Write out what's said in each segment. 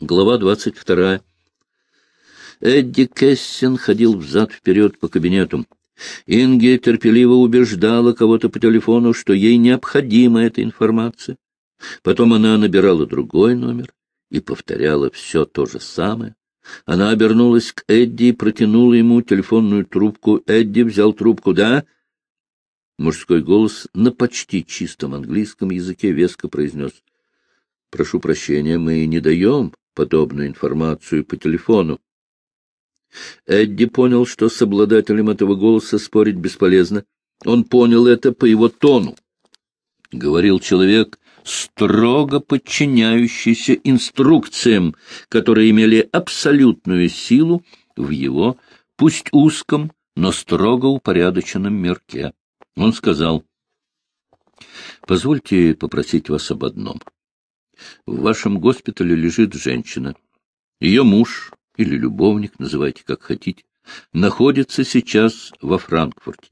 Глава двадцать вторая. Эдди Кессин ходил взад-вперед по кабинету. Инге терпеливо убеждала кого-то по телефону, что ей необходима эта информация. Потом она набирала другой номер и повторяла все то же самое. Она обернулась к Эдди и протянула ему телефонную трубку. Эдди взял трубку. «Да?» Мужской голос на почти чистом английском языке веско произнес. «Прошу прощения, мы не даем подобную информацию по телефону». Эдди понял, что с обладателем этого голоса спорить бесполезно. Он понял это по его тону. Говорил человек, строго подчиняющийся инструкциям, которые имели абсолютную силу в его, пусть узком, но строго упорядоченном мирке. Он сказал, «Позвольте попросить вас об одном. В вашем госпитале лежит женщина. Ее муж или любовник, называйте как хотите, находится сейчас во Франкфурте.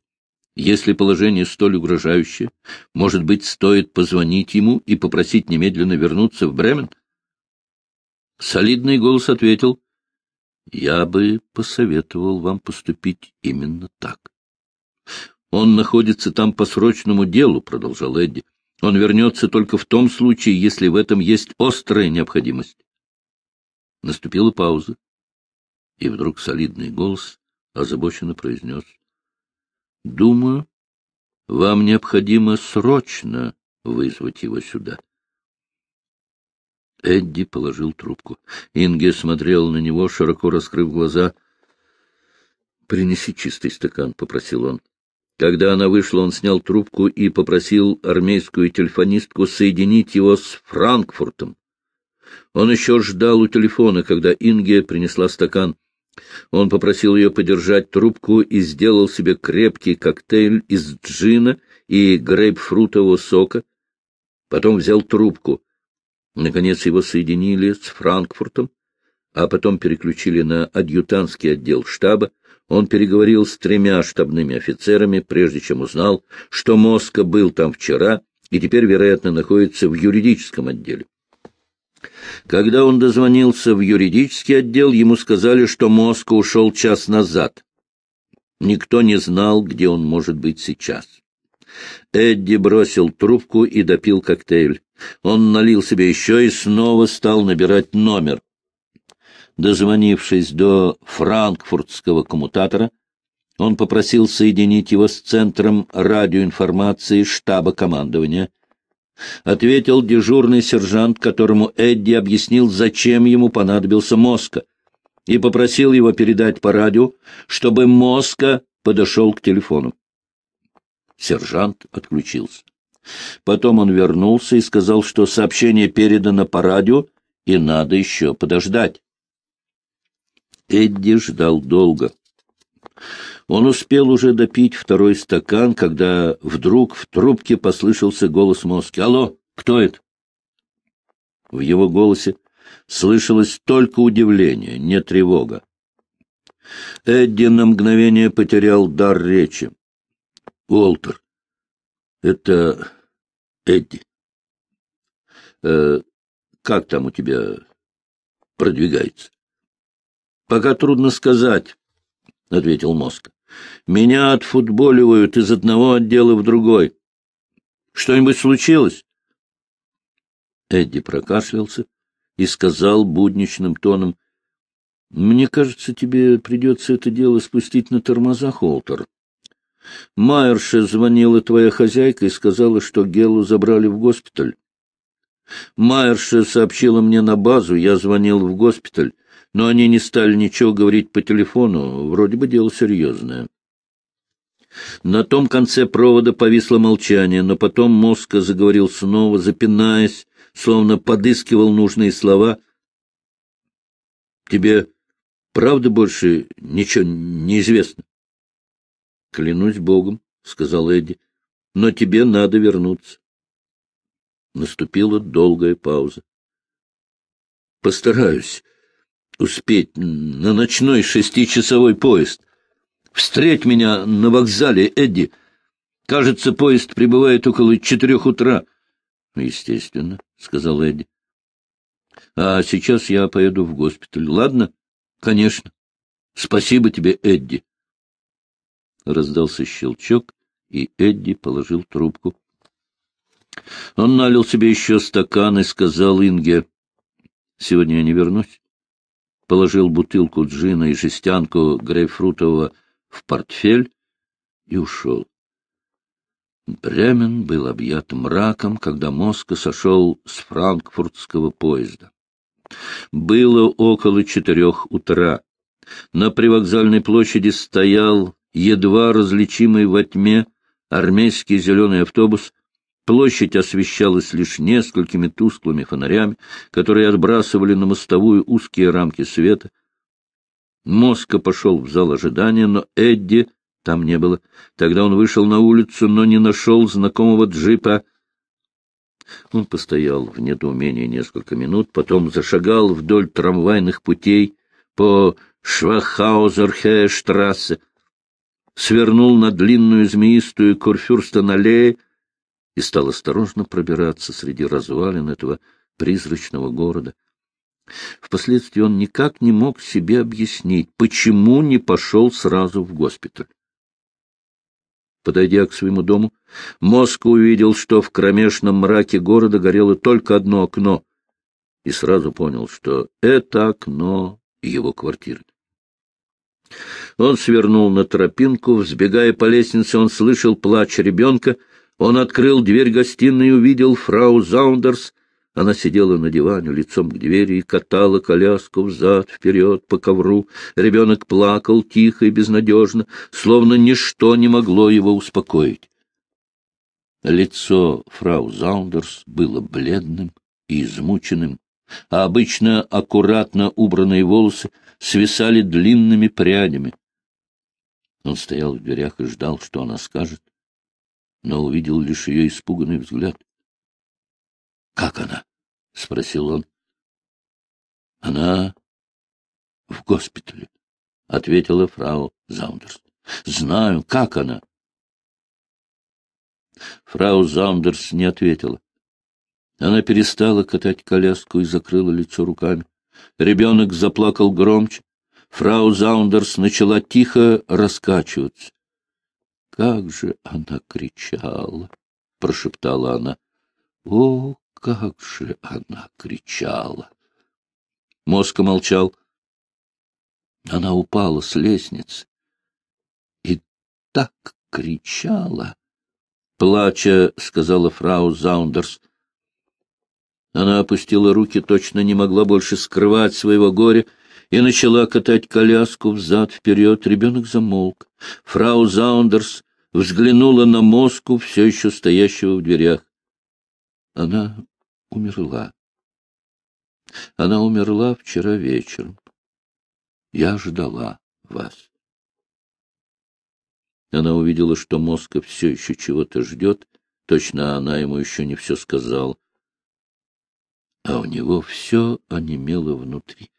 Если положение столь угрожающее, может быть, стоит позвонить ему и попросить немедленно вернуться в Бремен? Солидный голос ответил, «Я бы посоветовал вам поступить именно так». «Он находится там по срочному делу», — продолжал Эдди. «Он вернется только в том случае, если в этом есть острая необходимость». Наступила пауза. И вдруг солидный голос озабоченно произнес. — Думаю, вам необходимо срочно вызвать его сюда. Эдди положил трубку. Инге смотрел на него, широко раскрыв глаза. — Принеси чистый стакан, — попросил он. Когда она вышла, он снял трубку и попросил армейскую телефонистку соединить его с Франкфуртом. Он еще ждал у телефона, когда Инге принесла стакан. Он попросил ее подержать трубку и сделал себе крепкий коктейль из джина и грейпфрутового сока. Потом взял трубку. Наконец его соединили с Франкфуртом, а потом переключили на адъютантский отдел штаба. Он переговорил с тремя штабными офицерами, прежде чем узнал, что Моска был там вчера и теперь, вероятно, находится в юридическом отделе. Когда он дозвонился в юридический отдел, ему сказали, что Моска ушел час назад. Никто не знал, где он может быть сейчас. Эдди бросил трубку и допил коктейль. Он налил себе еще и снова стал набирать номер. Дозвонившись до франкфуртского коммутатора, он попросил соединить его с центром радиоинформации штаба командования. — ответил дежурный сержант, которому Эдди объяснил, зачем ему понадобился Моска, и попросил его передать по радио, чтобы Моска подошел к телефону. Сержант отключился. Потом он вернулся и сказал, что сообщение передано по радио, и надо еще подождать. Эдди ждал долго. Он успел уже допить второй стакан, когда вдруг в трубке послышался голос Моски. «Алло, кто это?» В его голосе слышалось только удивление, не тревога. Эдди на мгновение потерял дар речи. «Уолтер, это Эдди. Э, как там у тебя продвигается?» «Пока трудно сказать», — ответил мозг. Меня отфутболивают из одного отдела в другой. Что-нибудь случилось? Эдди прокашлялся и сказал будничным тоном, — Мне кажется, тебе придется это дело спустить на тормоза, Холтер. Майерше звонила твоя хозяйка и сказала, что Гелу забрали в госпиталь. Майерше сообщила мне на базу, я звонил в госпиталь но они не стали ничего говорить по телефону, вроде бы дело серьезное. На том конце провода повисло молчание, но потом Моска заговорил снова, запинаясь, словно подыскивал нужные слова. — Тебе правда больше ничего не известно? — Клянусь Богом, — сказал Эдди, — но тебе надо вернуться. Наступила долгая пауза. — Постараюсь, успеть на ночной шестичасовой поезд. Встреть меня на вокзале, Эдди. Кажется, поезд прибывает около четырех утра. — Естественно, — сказал Эдди. А сейчас я поеду в госпиталь, ладно? Конечно. Спасибо тебе, Эдди. Раздался щелчок, и Эдди положил трубку. Он налил себе еще стакан и сказал Инге, «Сегодня я не вернусь». Положил бутылку джина и жестянку грейпфрутового в портфель и ушел. Бремен был объят мраком, когда Моска сошел с франкфуртского поезда. Было около четырех утра. На привокзальной площади стоял едва различимый во тьме армейский зеленый автобус. Площадь освещалась лишь несколькими тусклыми фонарями, которые отбрасывали на мостовую узкие рамки света. Моска пошел в зал ожидания, но Эдди там не было. Тогда он вышел на улицу, но не нашел знакомого джипа. Он постоял в недоумении несколько минут, потом зашагал вдоль трамвайных путей по Швахаузерхе-штрассе, свернул на длинную змеистую Курфюрстен-аллее и стал осторожно пробираться среди развалин этого призрачного города. Впоследствии он никак не мог себе объяснить, почему не пошел сразу в госпиталь. Подойдя к своему дому, мозг увидел, что в кромешном мраке города горело только одно окно, и сразу понял, что это окно его квартиры. Он свернул на тропинку, взбегая по лестнице, он слышал плач ребенка, он открыл дверь гостиной и увидел фрау Заундерс, она сидела на диване, лицом к двери, и катала коляску взад-вперед по ковру. Ребенок плакал тихо и безнадежно, словно ничто не могло его успокоить. Лицо фрау Заундерс было бледным и измученным, а обычно аккуратно убранные волосы свисали длинными прядями. Он стоял в дверях и ждал, что она скажет, но увидел лишь ее испуганный взгляд. — Как она? — спросил он. — Она в госпитале, — ответила фрау Заундерс. — Знаю, как она. Фрау Заундерс не ответила. Она перестала катать коляску и закрыла лицо руками. Ребенок заплакал громче. Фрау Заундерс начала тихо раскачиваться. — Как же она кричала! — прошептала она. — О, как же она кричала! Моска молчал. Она упала с лестницы и так кричала. Плача, сказала фрау Заундерс. Она опустила руки, точно не могла больше скрывать своего горя, и начала катать коляску взад-вперед. Ребенок замолк. Фрау Заундерс взглянула на мозку, все еще стоящего в дверях. Она умерла. Она умерла вчера вечером. Я ждала вас. Она увидела, что Моска все еще чего-то ждет. Точно она ему еще не все сказала. А у него все онемело внутри.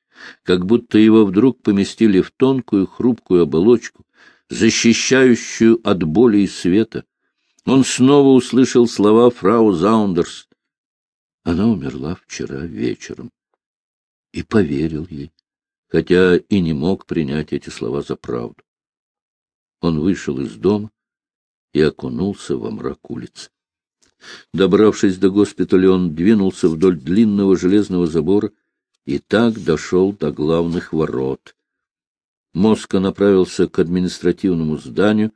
Как будто его вдруг поместили в тонкую хрупкую оболочку, защищающую от боли и света. Он снова услышал слова фрау Заундерс. Она умерла вчера вечером. И поверил ей, хотя и не мог принять эти слова за правду. Он вышел из дома и окунулся во мрак улицы. Добравшись до госпиталя, он двинулся вдоль длинного железного забора и так дошел до главных ворот. Моска направился к административному зданию,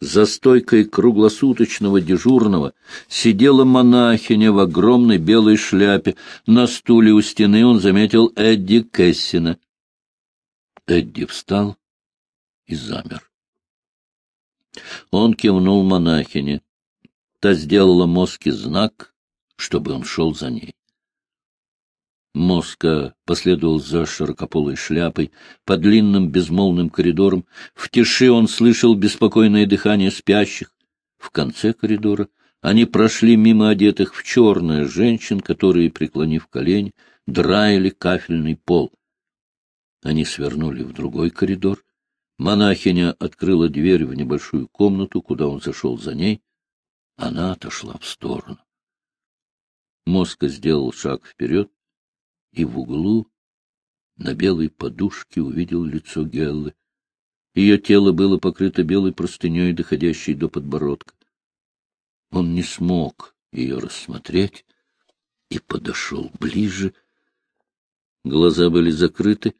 за стойкой круглосуточного дежурного сидела монахиня в огромной белой шляпе. На стуле у стены он заметил Эдди Кессина. Эдди встал и замер. Он кивнул монахине. Та сделала Моске знак, чтобы он шел за ней. Моска последовал за широкополой шляпой по длинным безмолвным коридорам. В тиши он слышал беспокойное дыхание спящих. В конце коридора они прошли мимо одетых в черное женщин, которые, преклонив колени, драили кафельный пол. Они свернули в другой коридор. Монахиня открыла дверь в небольшую комнату, куда он зашел за ней. Она отошла в сторону. Моска сделал шаг вперед и в углу на белой подушке увидел лицо Геллы. Ее тело было покрыто белой простыней, доходящей до подбородка. Он не смог ее рассмотреть и подошел ближе. Глаза были закрыты.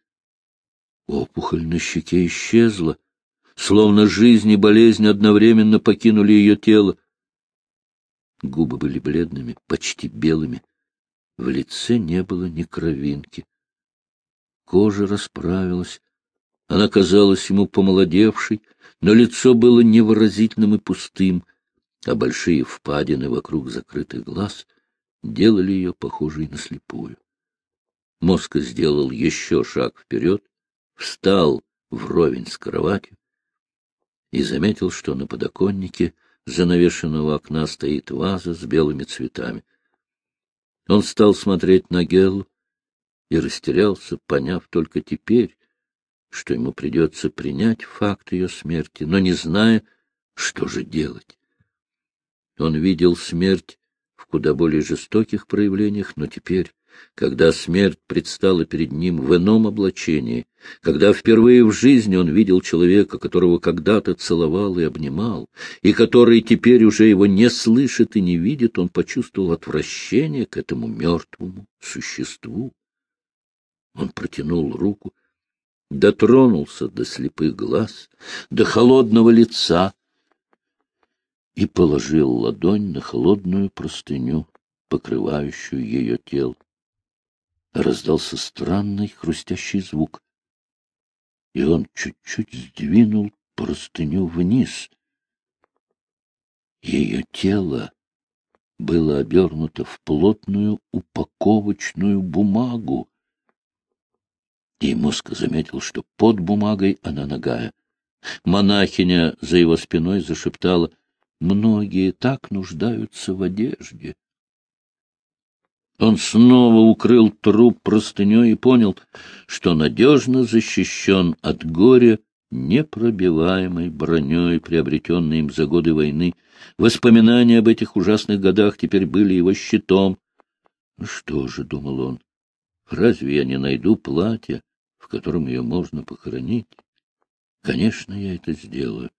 Опухоль на щеке исчезла, словно жизнь и болезнь одновременно покинули ее тело. Губы были бледными, почти белыми. В лице не было ни кровинки. Кожа расправилась. Она казалась ему помолодевшей, но лицо было невыразительным и пустым, а большие впадины вокруг закрытых глаз делали ее похожей на слепую. Мозг сделал еще шаг вперед, встал вровень с кроватью и заметил, что на подоконнике занавешенного окна стоит ваза с белыми цветами. Он стал смотреть на Геллу и растерялся, поняв только теперь, что ему придется принять факт ее смерти, но не зная, что же делать. Он видел смерть в куда более жестоких проявлениях, но теперь, когда смерть предстала перед ним в ином облачении, когда впервые в жизни он видел человека, которого когда-то целовал и обнимал, и который теперь уже его не слышит и не видит, он почувствовал отвращение к этому мертвому существу. Он протянул руку, дотронулся до слепых глаз, до холодного лица, и положил ладонь на холодную простыню, покрывающую ее тело. Раздался странный хрустящий звук, и он чуть-чуть сдвинул простыню вниз. Ее тело было обернуто в плотную упаковочную бумагу, и мозг заметил, что под бумагой она нагая. Монахиня за его спиной зашептала — Многие так нуждаются в одежде. Он снова укрыл труп простыней и понял, что надежно защищен от горя непробиваемой броней, приобретенной им за годы войны. Воспоминания об этих ужасных годах теперь были его щитом. Что же, — думал он, — разве я не найду платья, в котором ее можно похоронить? Конечно, я это сделаю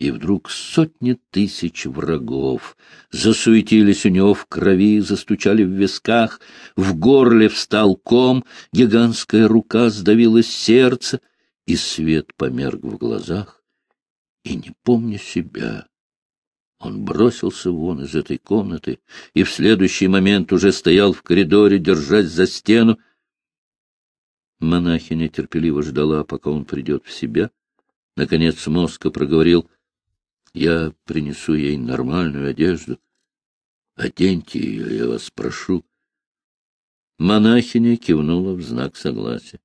и вдруг сотни тысяч врагов засуетились у него в крови, застучали в висках, в горле встал ком, гигантская рука сдавила сердце, и свет померк в глазах, и, не помня себя, он бросился вон из этой комнаты и в следующий момент уже стоял в коридоре, держась за стену. Монахиня терпеливо ждала, пока он придет в себя. Наконец Моска проговорил — я принесу ей нормальную одежду. Оденьте ее, я вас прошу. Монахиня кивнула в знак согласия.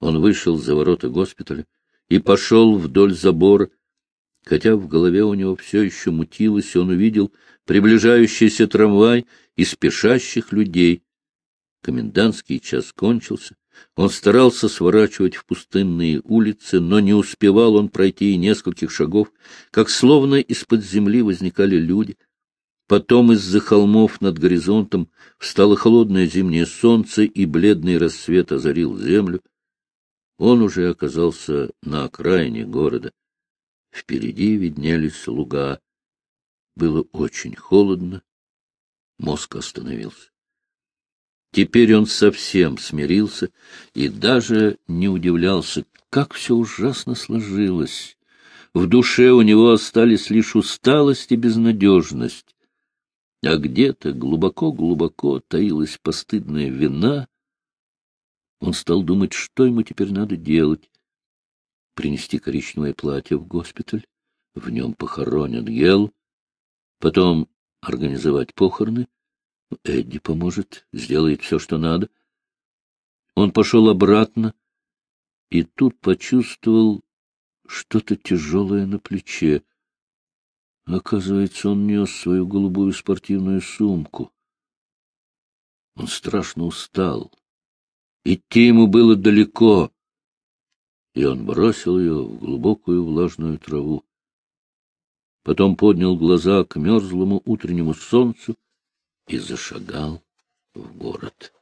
Он вышел за ворота госпиталя и пошел вдоль забора. Хотя в голове у него все еще мутилось, он увидел приближающийся трамвай и спешащих людей. Комендантский час кончился. Он старался сворачивать в пустынные улицы, но не успевал он пройти и нескольких шагов, как словно из-под земли возникали люди. Потом из-за холмов над горизонтом встало холодное зимнее солнце, и бледный рассвет озарил землю. Он уже оказался на окраине города. Впереди виднелись луга. Было очень холодно. Мозг остановился. Теперь он совсем смирился и даже не удивлялся, как все ужасно сложилось. В душе у него остались лишь усталость и безнадежность, а где-то глубоко-глубоко таилась постыдная вина. Он стал думать, что ему теперь надо делать. Принести коричневое платье в госпиталь, в нем похоронят Гел, потом организовать похороны — Эдди поможет, сделает все, что надо. Он пошел обратно и тут почувствовал что-то тяжелое на плече. Оказывается, он нес свою голубую спортивную сумку. Он страшно устал. Идти ему было далеко, и он бросил ее в глубокую влажную траву. Потом поднял глаза к мерзлому утреннему солнцу и зашагал в город.